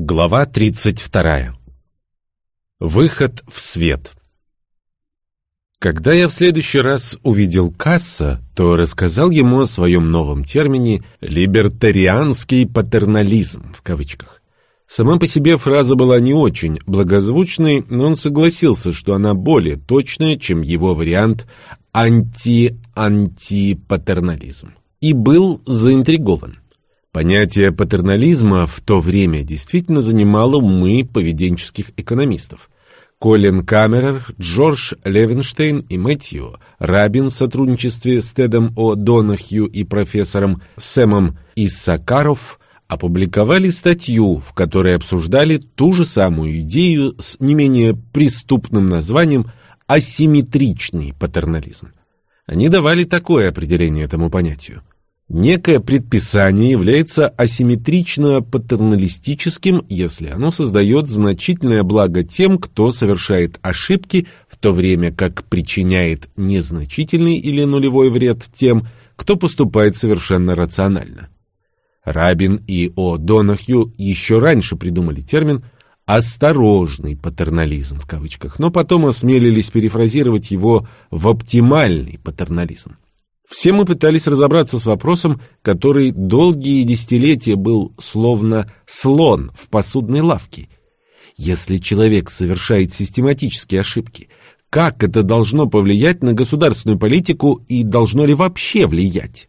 Глава 32. Выход в свет. Когда я в следующий раз увидел Касса, то рассказал ему о своем новом термине «либертарианский патернализм» в кавычках. Сама по себе фраза была не очень благозвучной, но он согласился, что она более точная, чем его вариант «анти-антипатернализм», и был заинтригован. Понятие патернализма в то время действительно занимало умы поведенческих экономистов. Колин Камерер, Джордж Левинштейн и Мэтью Рабин в сотрудничестве с Тедом О. Донахью и профессором Сэмом Иссакаров опубликовали статью, в которой обсуждали ту же самую идею с не менее преступным названием «асимметричный патернализм». Они давали такое определение этому понятию. Некое предписание является асимметрично-патерналистическим, если оно создает значительное благо тем, кто совершает ошибки, в то время как причиняет незначительный или нулевой вред тем, кто поступает совершенно рационально. Рабин и О. Донахью еще раньше придумали термин «осторожный патернализм» в кавычках, но потом осмелились перефразировать его в «оптимальный патернализм». Все мы пытались разобраться с вопросом, который долгие десятилетия был словно слон в посудной лавке. Если человек совершает систематические ошибки, как это должно повлиять на государственную политику и должно ли вообще влиять?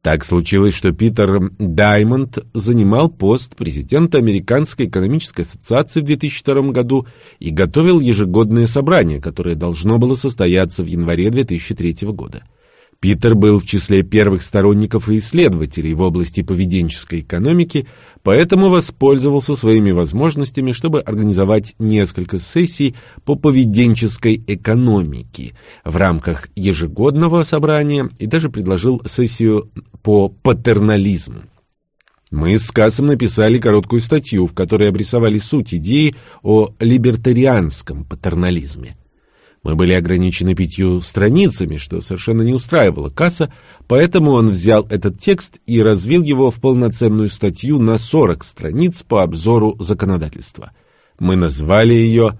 Так случилось, что Питер Даймонд занимал пост президента Американской экономической ассоциации в 2002 году и готовил ежегодное собрание, которое должно было состояться в январе 2003 года. Питер был в числе первых сторонников и исследователей в области поведенческой экономики, поэтому воспользовался своими возможностями, чтобы организовать несколько сессий по поведенческой экономике в рамках ежегодного собрания и даже предложил сессию по патернализму. Мы с Кассом написали короткую статью, в которой обрисовали суть идеи о либертарианском патернализме. Мы были ограничены пятью страницами, что совершенно не устраивало Касса, поэтому он взял этот текст и развил его в полноценную статью на 40 страниц по обзору законодательства. Мы назвали ее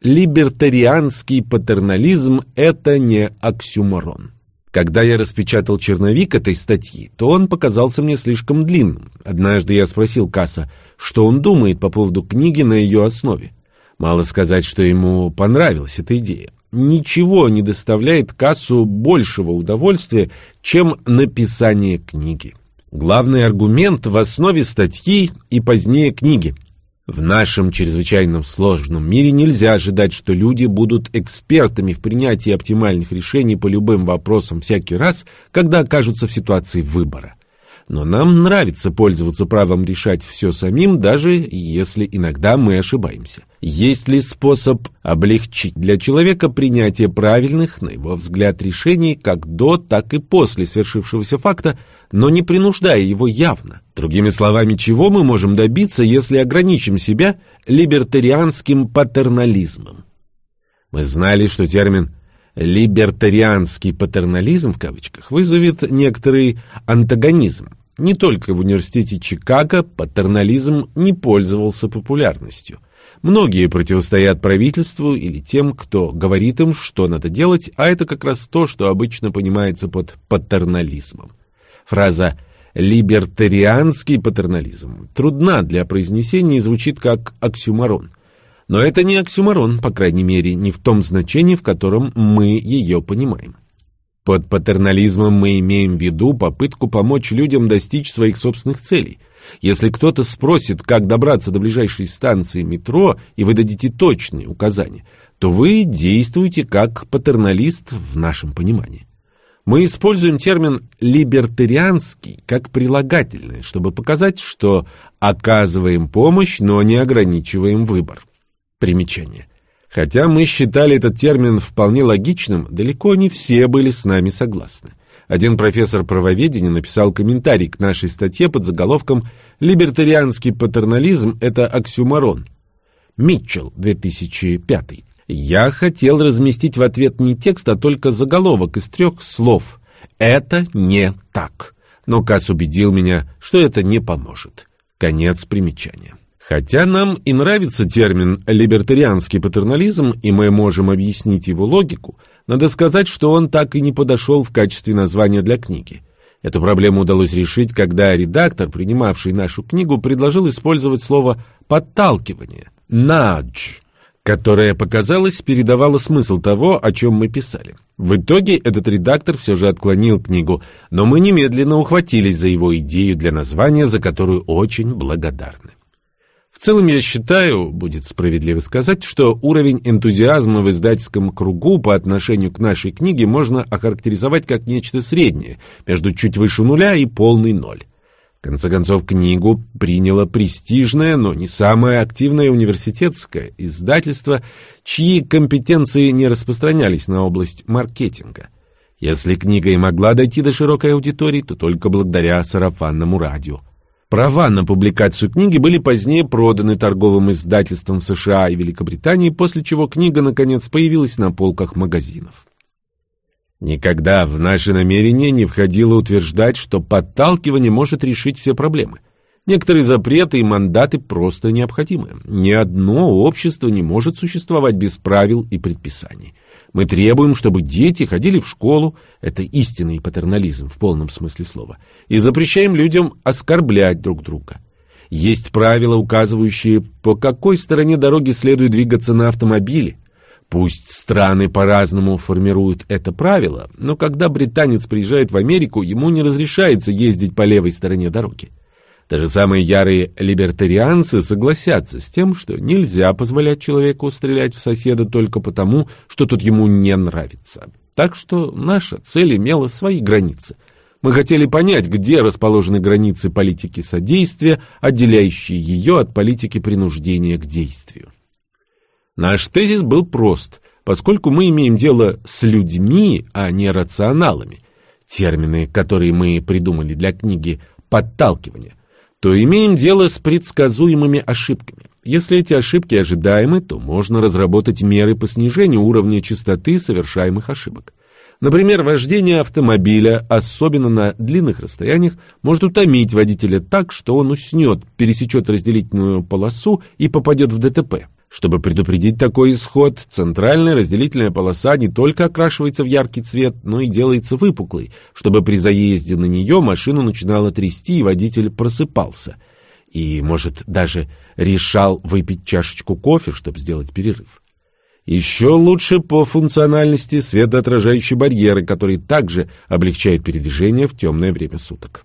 «Либертарианский патернализм – это не оксюморон». Когда я распечатал черновик этой статьи, то он показался мне слишком длинным. Однажды я спросил Касса, что он думает по поводу книги на ее основе. Мало сказать, что ему понравилась эта идея. Ничего не доставляет кассу большего удовольствия, чем написание книги. Главный аргумент в основе статьи и позднее книги. В нашем чрезвычайно сложном мире нельзя ожидать, что люди будут экспертами в принятии оптимальных решений по любым вопросам всякий раз, когда окажутся в ситуации выбора но нам нравится пользоваться правом решать все самим, даже если иногда мы ошибаемся. Есть ли способ облегчить для человека принятие правильных, на его взгляд, решений как до, так и после свершившегося факта, но не принуждая его явно? Другими словами, чего мы можем добиться, если ограничим себя либертарианским патернализмом? Мы знали, что термин либертарианский патернализм в кавычках вызовет некоторый антагонизм. Не только в университете Чикаго патернализм не пользовался популярностью. Многие противостоят правительству или тем, кто говорит им, что надо делать, а это как раз то, что обычно понимается под патернализмом. Фраза «либертарианский патернализм» трудна для произнесения и звучит как оксюмарон – но это не оксюмарон, по крайней мере, не в том значении, в котором мы ее понимаем. Под патернализмом мы имеем в виду попытку помочь людям достичь своих собственных целей. Если кто-то спросит, как добраться до ближайшей станции метро, и вы дадите точные указания, то вы действуете как патерналист в нашем понимании. Мы используем термин «либертарианский» как прилагательное, чтобы показать, что оказываем помощь, но не ограничиваем выбор. Примечание. Хотя мы считали этот термин вполне логичным, далеко не все были с нами согласны. Один профессор правоведения написал комментарий к нашей статье под заголовком «Либертарианский патернализм – это оксюмарон». Митчелл, 2005. Я хотел разместить в ответ не текст, а только заголовок из трех слов. «Это не так». Но Касс убедил меня, что это не поможет. Конец примечания. Хотя нам и нравится термин «либертарианский патернализм», и мы можем объяснить его логику, надо сказать, что он так и не подошел в качестве названия для книги. Эту проблему удалось решить, когда редактор, принимавший нашу книгу, предложил использовать слово «подталкивание» – «nudge», которое, показалось, передавало смысл того, о чем мы писали. В итоге этот редактор все же отклонил книгу, но мы немедленно ухватились за его идею для названия, за которую очень благодарны. Целом я считаю, будет справедливо сказать, что уровень энтузиазма в издательском кругу по отношению к нашей книге можно охарактеризовать как нечто среднее, между чуть выше нуля и полный ноль. В конце концов, книгу приняло престижное, но не самое активное университетское издательство, чьи компетенции не распространялись на область маркетинга. Если книга и могла дойти до широкой аудитории, то только благодаря сарафанному радио. Права на публикацию книги были позднее проданы торговым издательствам США и Великобритании, после чего книга, наконец, появилась на полках магазинов. Никогда в наши намерения не входило утверждать, что подталкивание может решить все проблемы. Некоторые запреты и мандаты просто необходимы. Ни одно общество не может существовать без правил и предписаний. Мы требуем, чтобы дети ходили в школу, это истинный патернализм в полном смысле слова, и запрещаем людям оскорблять друг друга. Есть правила, указывающие, по какой стороне дороги следует двигаться на автомобиле. Пусть страны по-разному формируют это правило, но когда британец приезжает в Америку, ему не разрешается ездить по левой стороне дороги. Даже самые ярые либертарианцы согласятся с тем, что нельзя позволять человеку стрелять в соседа только потому, что тот ему не нравится. Так что наша цель имела свои границы. Мы хотели понять, где расположены границы политики содействия, отделяющие ее от политики принуждения к действию. Наш тезис был прост, поскольку мы имеем дело с людьми, а не рационалами. Термины, которые мы придумали для книги «подталкивание», то имеем дело с предсказуемыми ошибками. Если эти ошибки ожидаемы, то можно разработать меры по снижению уровня частоты совершаемых ошибок. Например, вождение автомобиля, особенно на длинных расстояниях, может утомить водителя так, что он уснет, пересечет разделительную полосу и попадет в ДТП. Чтобы предупредить такой исход, центральная разделительная полоса не только окрашивается в яркий цвет, но и делается выпуклой, чтобы при заезде на нее машину начинало трясти и водитель просыпался. И, может, даже решал выпить чашечку кофе, чтобы сделать перерыв. Еще лучше по функциональности светоотражающие барьеры, которые также облегчают передвижение в темное время суток.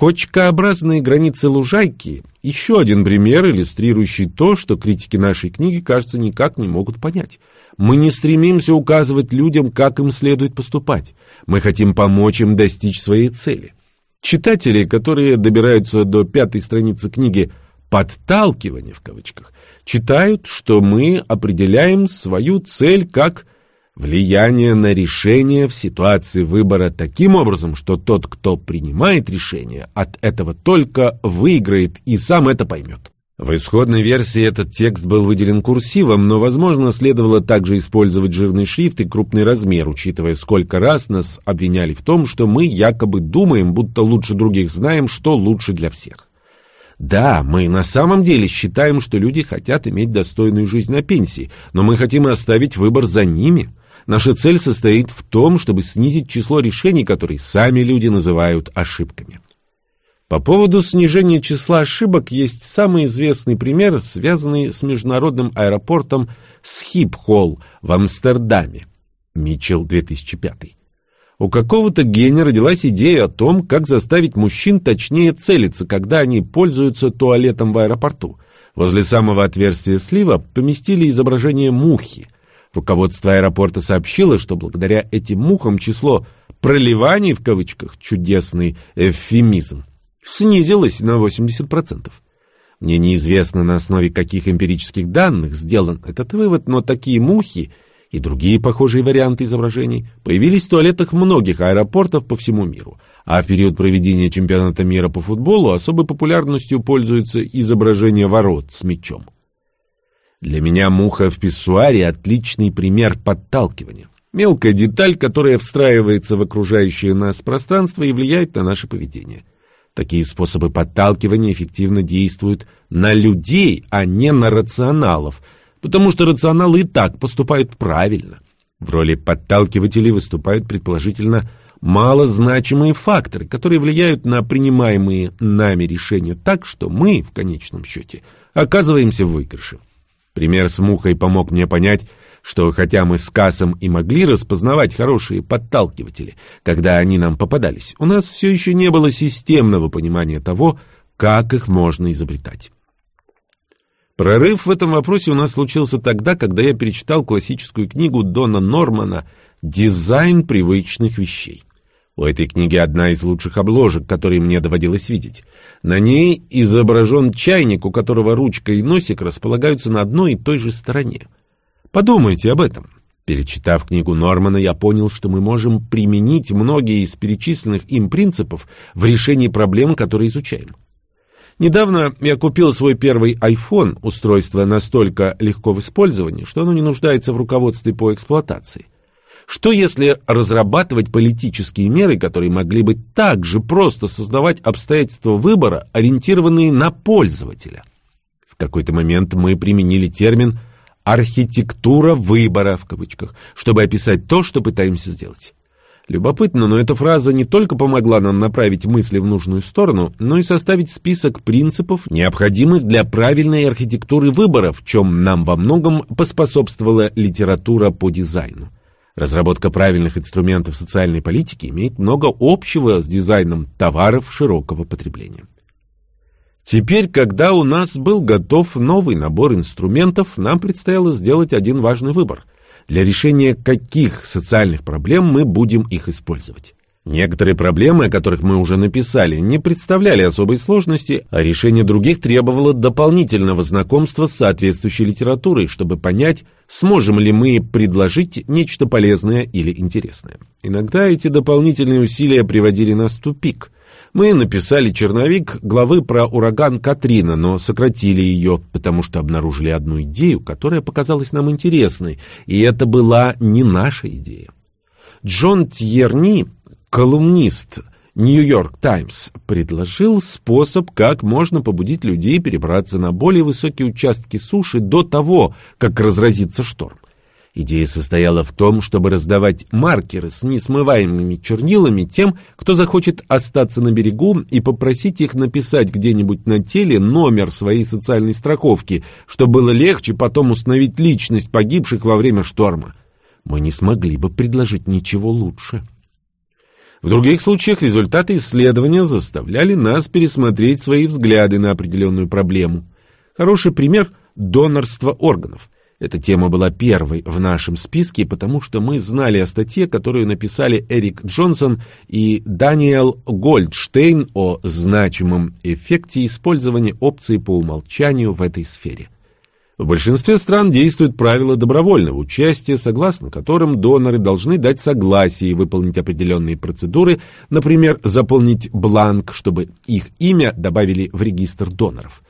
Кочкообразные границы лужайки – еще один пример, иллюстрирующий то, что критики нашей книги, кажется, никак не могут понять. Мы не стремимся указывать людям, как им следует поступать. Мы хотим помочь им достичь своей цели. Читатели, которые добираются до пятой страницы книги «подталкивание» в кавычках, читают, что мы определяем свою цель как – влияние на решение в ситуации выбора таким образом, что тот, кто принимает решение, от этого только выиграет и сам это поймет. В исходной версии этот текст был выделен курсивом, но, возможно, следовало также использовать жирный шрифт и крупный размер, учитывая, сколько раз нас обвиняли в том, что мы якобы думаем, будто лучше других знаем, что лучше для всех. Да, мы на самом деле считаем, что люди хотят иметь достойную жизнь на пенсии, но мы хотим оставить выбор за ними. Наша цель состоит в том, чтобы снизить число решений, которые сами люди называют ошибками. По поводу снижения числа ошибок есть самый известный пример, связанный с международным аэропортом Схипхолл в Амстердаме. Митчелл, 2005. У какого-то гения родилась идея о том, как заставить мужчин точнее целиться, когда они пользуются туалетом в аэропорту. Возле самого отверстия слива поместили изображение мухи – Руководство аэропорта сообщило, что благодаря этим мухам число «проливаний» в кавычках, чудесный эвфемизм, снизилось на 80%. Мне неизвестно, на основе каких эмпирических данных сделан этот вывод, но такие мухи и другие похожие варианты изображений появились в туалетах многих аэропортов по всему миру, а в период проведения чемпионата мира по футболу особой популярностью пользуются изображения ворот с мячом. Для меня муха в писсуаре – отличный пример подталкивания. Мелкая деталь, которая встраивается в окружающее нас пространство и влияет на наше поведение. Такие способы подталкивания эффективно действуют на людей, а не на рационалов, потому что рационалы и так поступают правильно. В роли подталкивателей выступают предположительно малозначимые факторы, которые влияют на принимаемые нами решения так, что мы, в конечном счете, оказываемся в выигрыше. Пример с мухой помог мне понять, что хотя мы с Кассом и могли распознавать хорошие подталкиватели, когда они нам попадались, у нас все еще не было системного понимания того, как их можно изобретать. Прорыв в этом вопросе у нас случился тогда, когда я перечитал классическую книгу Дона Нормана «Дизайн привычных вещей». У этой книги одна из лучших обложек, которые мне доводилось видеть. На ней изображен чайник, у которого ручка и носик располагаются на одной и той же стороне. Подумайте об этом. Перечитав книгу Нормана, я понял, что мы можем применить многие из перечисленных им принципов в решении проблем, которые изучаем. Недавно я купил свой первый iPhone, устройство настолько легко в использовании, что оно не нуждается в руководстве по эксплуатации. Что если разрабатывать политические меры, которые могли бы также просто создавать обстоятельства выбора, ориентированные на пользователя? В какой-то момент мы применили термин «архитектура выбора» в кавычках, чтобы описать то, что пытаемся сделать. Любопытно, но эта фраза не только помогла нам направить мысли в нужную сторону, но и составить список принципов, необходимых для правильной архитектуры выбора, в чем нам во многом поспособствовала литература по дизайну. Разработка правильных инструментов социальной политики имеет много общего с дизайном товаров широкого потребления. Теперь, когда у нас был готов новый набор инструментов, нам предстояло сделать один важный выбор. Для решения каких социальных проблем мы будем их использовать. Некоторые проблемы, о которых мы уже написали, не представляли особой сложности, а решение других требовало дополнительного знакомства с соответствующей литературой, чтобы понять, сможем ли мы предложить нечто полезное или интересное. Иногда эти дополнительные усилия приводили нас в тупик. Мы написали черновик главы про ураган Катрина, но сократили ее, потому что обнаружили одну идею, которая показалась нам интересной, и это была не наша идея. Джон Тьерни колумнист «Нью-Йорк Таймс» предложил способ, как можно побудить людей перебраться на более высокие участки суши до того, как разразится шторм. Идея состояла в том, чтобы раздавать маркеры с несмываемыми чернилами тем, кто захочет остаться на берегу, и попросить их написать где-нибудь на теле номер своей социальной страховки, чтобы было легче потом установить личность погибших во время шторма. Мы не смогли бы предложить ничего лучше. В других случаях результаты исследования заставляли нас пересмотреть свои взгляды на определенную проблему. Хороший пример – донорство органов. Эта тема была первой в нашем списке, потому что мы знали о статье, которую написали Эрик Джонсон и Даниэл Гольдштейн о значимом эффекте использования опции по умолчанию в этой сфере. В большинстве стран действует правило добровольного участия, согласно которым доноры должны дать согласие выполнить определенные процедуры, например, заполнить бланк, чтобы их имя добавили в регистр доноров.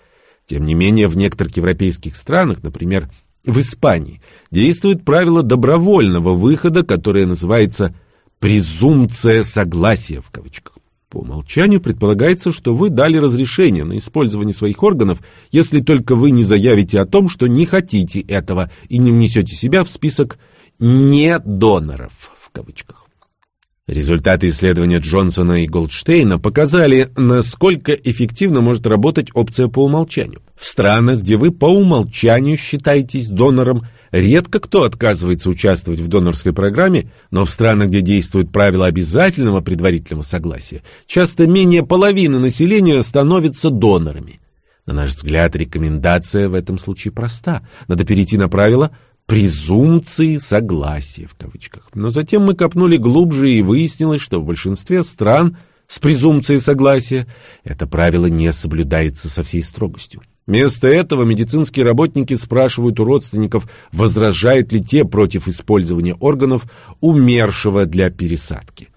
Тем не менее, в некоторых европейских странах, например, в Испании, действует правило добровольного выхода, которое называется «презумпция согласия» в кавычках. По умолчанию предполагается, что вы дали разрешение на использование своих органов, если только вы не заявите о том, что не хотите этого и не внесете себя в список «недоноров» в кавычках. Результаты исследования Джонсона и Голдштейна показали, насколько эффективно может работать опция по умолчанию. В странах, где вы по умолчанию считаетесь донором, редко кто отказывается участвовать в донорской программе, но в странах, где действует правило обязательного предварительного согласия, часто менее половины населения становятся донорами. На наш взгляд, рекомендация в этом случае проста. Надо перейти на правило презумпции согласия в кавычках. Но затем мы копнули глубже и выяснилось, что в большинстве стран с презумпцией согласия это правило не соблюдается со всей строгостью. Вместо этого медицинские работники спрашивают у родственников, возражают ли те против использования органов умершего для пересадки.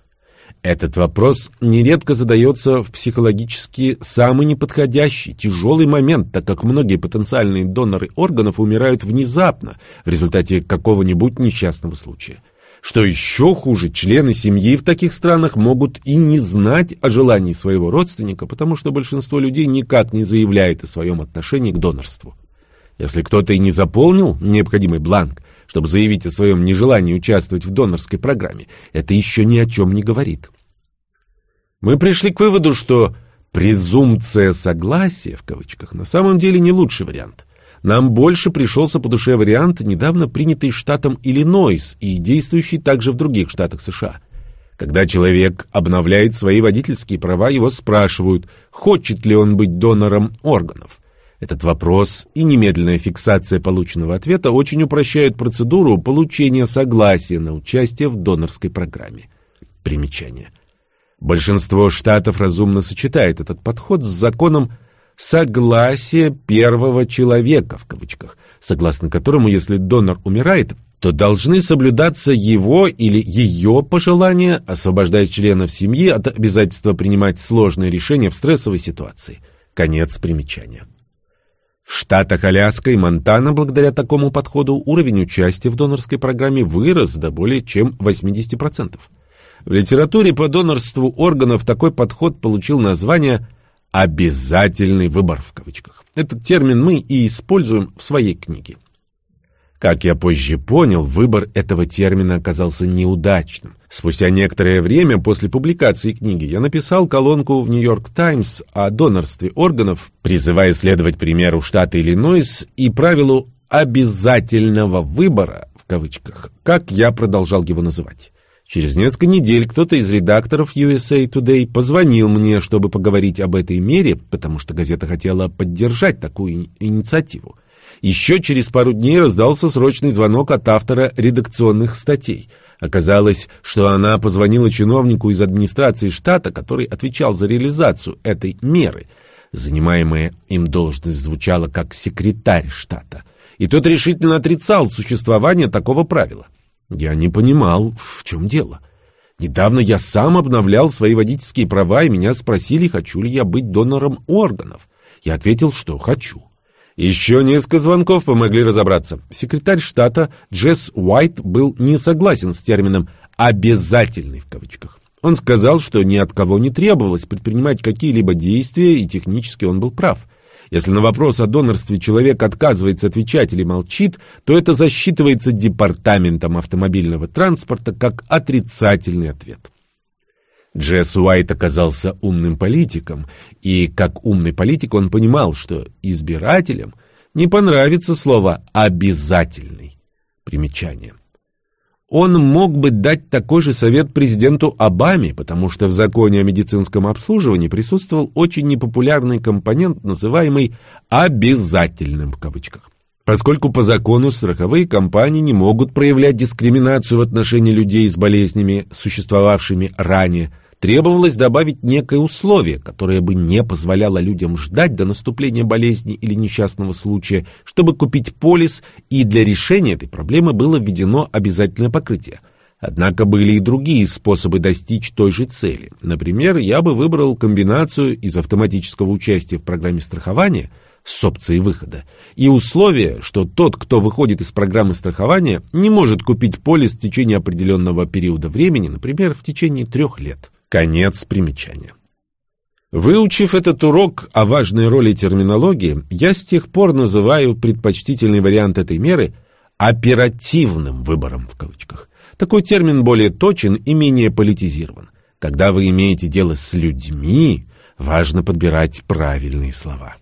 Этот вопрос нередко задается в психологически самый неподходящий, тяжелый момент, так как многие потенциальные доноры органов умирают внезапно в результате какого-нибудь несчастного случая. Что еще хуже, члены семьи в таких странах могут и не знать о желании своего родственника, потому что большинство людей никак не заявляет о своем отношении к донорству. Если кто-то и не заполнил необходимый бланк, чтобы заявить о своем нежелании участвовать в донорской программе, это еще ни о чем не говорит. Мы пришли к выводу, что «презумпция согласия» в кавычках на самом деле не лучший вариант – нам больше пришелся по душе вариант, недавно принятый штатом Иллинойс и действующий также в других штатах США. Когда человек обновляет свои водительские права, его спрашивают, хочет ли он быть донором органов. Этот вопрос и немедленная фиксация полученного ответа очень упрощают процедуру получения согласия на участие в донорской программе. Примечание. Большинство штатов разумно сочетает этот подход с законом согласие первого человека, в кавычках, согласно которому, если донор умирает, то должны соблюдаться его или ее пожелания, освобождая членов семьи от обязательства принимать сложные решения в стрессовой ситуации. Конец примечания. В штатах Аляска и Монтана благодаря такому подходу уровень участия в донорской программе вырос до более чем 80%. В литературе по донорству органов такой подход получил название «обязательный выбор» в кавычках. Этот термин мы и используем в своей книге. Как я позже понял, выбор этого термина оказался неудачным. Спустя некоторое время после публикации книги я написал колонку в «Нью-Йорк Таймс» о донорстве органов, призывая следовать примеру штата Иллинойс и правилу «обязательного выбора» в кавычках, как я продолжал его называть. Через несколько недель кто-то из редакторов USA Today позвонил мне, чтобы поговорить об этой мере, потому что газета хотела поддержать такую инициативу. Еще через пару дней раздался срочный звонок от автора редакционных статей. Оказалось, что она позвонила чиновнику из администрации штата, который отвечал за реализацию этой меры. Занимаемая им должность звучала как секретарь штата. И тот решительно отрицал существование такого правила. Я не понимал, в чем дело. Недавно я сам обновлял свои водительские права, и меня спросили, хочу ли я быть донором органов. Я ответил, что хочу. Еще несколько звонков помогли разобраться. Секретарь штата Джесс Уайт был не согласен с термином «обязательный» в кавычках. Он сказал, что ни от кого не требовалось предпринимать какие-либо действия, и технически он был прав. Если на вопрос о донорстве человек отказывается отвечать или молчит, то это засчитывается департаментом автомобильного транспорта как отрицательный ответ. Джесс Уайт оказался умным политиком, и как умный политик он понимал, что избирателям не понравится слово «обязательный». Примечание. Он мог бы дать такой же совет президенту Обаме, потому что в законе о медицинском обслуживании присутствовал очень непопулярный компонент, называемый «обязательным» в кавычках. Поскольку по закону страховые компании не могут проявлять дискриминацию в отношении людей с болезнями, существовавшими ранее, Требовалось добавить некое условие, которое бы не позволяло людям ждать до наступления болезни или несчастного случая, чтобы купить полис, и для решения этой проблемы было введено обязательное покрытие. Однако были и другие способы достичь той же цели. Например, я бы выбрал комбинацию из автоматического участия в программе страхования с опцией выхода и условие, что тот, кто выходит из программы страхования, не может купить полис в течение определенного периода времени, например, в течение трех лет. Конец примечания. Выучив этот урок о важной роли терминологии, я с тех пор называю предпочтительный вариант этой меры «оперативным выбором» в кавычках. Такой термин более точен и менее политизирован. Когда вы имеете дело с людьми, важно подбирать правильные слова.